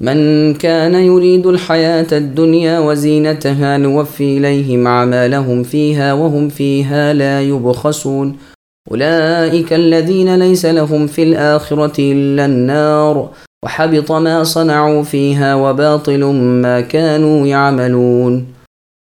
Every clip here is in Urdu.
من كان يريد الحياة الدنيا وزينتها نوفي إليهم أعمالهم فيها وهم فيها لا يبخسون. أولئك الذين ليس لهم في الآخرة إلا النار وحبط ما صنعوا فيها وباطل ما كانوا يعملون.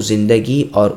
زندگی اور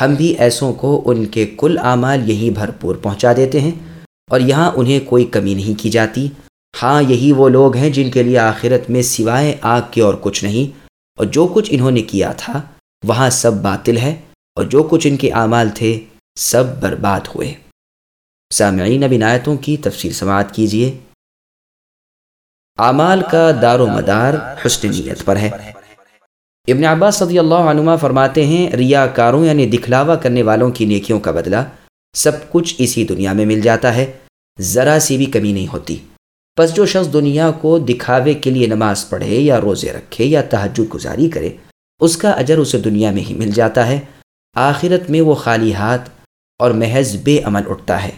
ہم بھی ایسوں کو ان کے کل عامال یہی بھرپور پہنچا دیتے ہیں۔ اور یہاں انہیں کوئی کمی نہیں کی جاتی۔ ہاں یہی وہ لوگ ہیں جن کے لیے آخرت میں سوائے آگ کے اور کچھ نہیں۔ اور جو کچھ انہوں نے کیا تھا، وہاں سب باطل ہے۔ اور جو کچھ ان کے اعمال تھے، سب برباد ہوئے۔ سامعین آیتوں کی تفصیل سماعت کیجیے اعمال کا دار و مدار حسن نیت پر ہے۔ ابن عباس صدی اللہ عنما فرماتے ہیں ریا کاروں یعنی دکھلاوا کرنے والوں کی نیکیوں کا بدلہ۔ سب کچھ اسی دنیا میں مل جاتا ہے، ذرا سی بھی کمی نہیں ہوتی۔ بس جو شخص دنیا کو دکھاوے کے لیے نماز پڑھے یا روزے رکھے یا تحجد گزاری کرے، اس کا اجر اسے دنیا میں ہی مل جاتا ہے۔ آخرت میں وہ خالی ہاتھ اور محض بے عمل اٹھتا ہے۔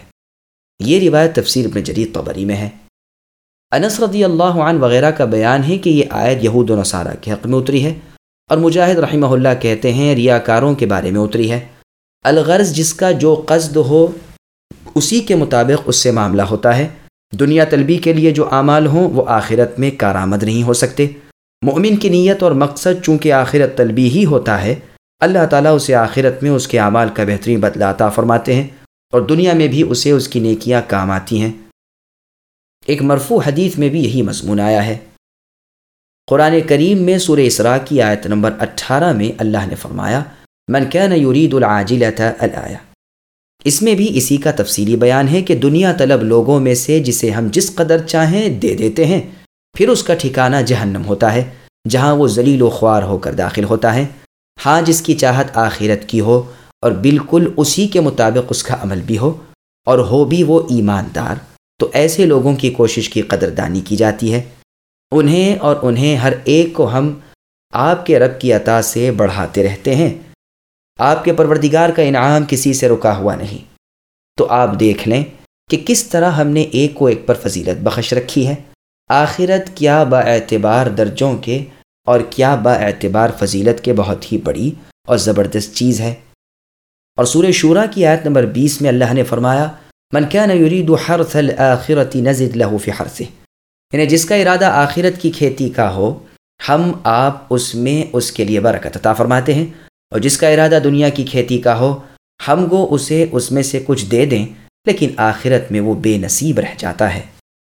یہ روایت تفسیر ابن جدید طبری میں ہے۔ انس رضی اللہ عنہ وغیرہ کا بیان ہے کہ یہ آیت یہود و نصارہ کے حق میں اتری ہے اور مجاہد رحمہ اللہ کہتے ہیں، ریاکاروں کے بارے میں اتری ہے۔ الغرض جس کا جو قصد ہو، اسی کے مطابق اس سے معاملہ ہوتا ہے۔ دنیا طلبی کے لیے جو اعمال ہوں، وہ آخرت میں کارآمد نہیں ہو سکتے۔ مؤمن کی نیت اور مقصد چونکہ آخرت طلبی ہی ہوتا ہے، اللہ تعالیٰ اسے آخرت میں اس کے اعمال کا بہترین بدلا عطا فرماتے ہیں اور دنیا میں بھی اسے اس کی نیکیاں کام آتی ہیں۔ ایک مرفوع حدیث میں بھی یہی مضمون آیا ہے۔ قرآن کریم میں سورہ اسراء کی آیت نمبر اٹھارہ میں اللہ نے فرمایا من كان يريد العاجلة الآية اس میں بھی اسی کا تفصیلی بیان ہے کہ دنیا طلب لوگوں میں سے جسے ہم جس قدر چاہیں دے دیتے ہیں، پھر اس کا ٹھکانہ جہنم ہوتا ہے، جہاں وہ ذلیل و خوار ہو کر داخل ہوتا ہے۔ ہاں جس کی چاہت آخرت کی ہو، اور بالکل اسی کے مطابق اس کا عمل بھی ہو، اور ہو بھی وہ ایماندار۔ تو ایسے لوگوں کی کوشش کی قدردانی کی جاتی ہے۔ انہیں اور انہیں ہر ایک کو ہم آپ کے رب کی عطا سے بڑھاتے رہتے ہیں۔ آپ کے پروردگار کا انعام کسی سے رکا ہوا نہیں۔ تو آپ دیکھ لیں کہ کس طرح ہم نے ایک کو ایک پر فضیلت بخش رکھی ہے۔ آخرت کیا با اعتبار درجوں کے اور کیا با اعتبار فضیلت کے بہت ہی بڑی اور زبردست چیز ہے۔ اور سورہ شورا کی آیت نمبر بیس میں اللہ نے فرمایا، من كان يريد حرث الآخرة نزد له في حرثه یعنی جس کا ارادہ آخرت کی کھیتی کا ہو، ہم آپ اس میں اس کے لیے برکت عطا فرماتے ہیں۔ اور جس کا ارادہ دنیا کی کھیتی کا ہو، ہم کو اسے اس میں سے کچھ دے دیں، لیکن آخرت میں وہ بے نصیب رہ جاتا ہے۔